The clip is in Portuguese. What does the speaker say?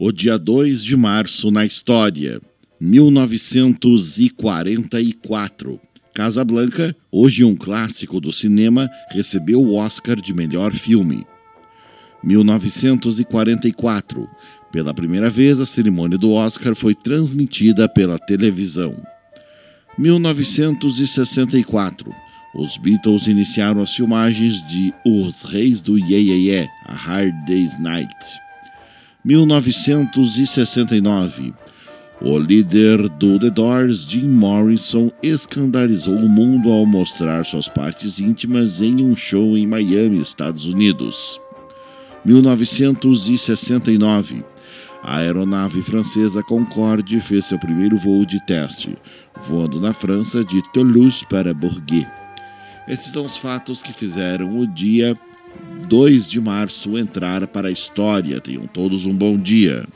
O dia 2 de março na história, 1944. Casablanca, hoje um clássico do cinema, recebeu o Oscar de melhor filme. 1944. Pela primeira vez, a cerimônia do Oscar foi transmitida pela televisão. 1964. Os Beatles iniciaram as filmagens de Os Reis do Ye, Ye, Ye A Hard Day's Night. 1969. O líder do The Doors, Jim Morrison, escandalizou o mundo ao mostrar suas partes íntimas em um show em Miami, Estados Unidos. 1969. A aeronave francesa Concorde fez seu primeiro voo de teste, voando na França de Toulouse para Bourget. Esses são os fatos que fizeram o dia 2 de março entrar para a história. Tenham todos um bom dia.